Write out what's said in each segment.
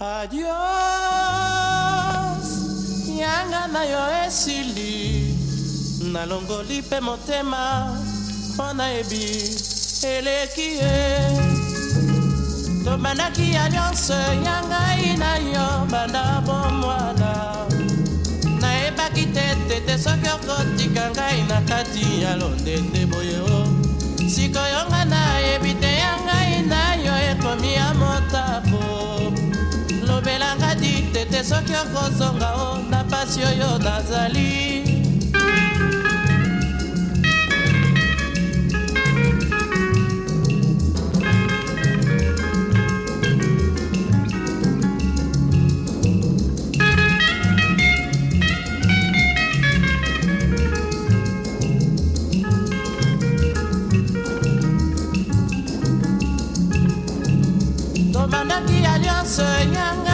adios yanga na yo esili nalongoli mpe motema mpo nayebi eleki ye tobandaki ya nyonso ya ngai na yo banda bomwana nayebaki te tete soki okotika ngai na kati ya londende boye nanga ditete soki okozonga o na pasi oyo nazali tobandaki ya nyonso enyanga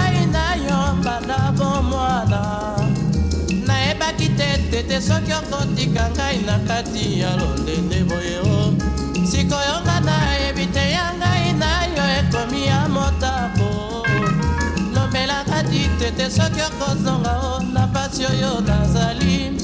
tete soki okotika ngai na kati ya lolende boye o sikoyo nga nayebi te ya ngai na yo ekomi ya motabo lobelaka ti tete soki okozonga o na pasi oyo nazali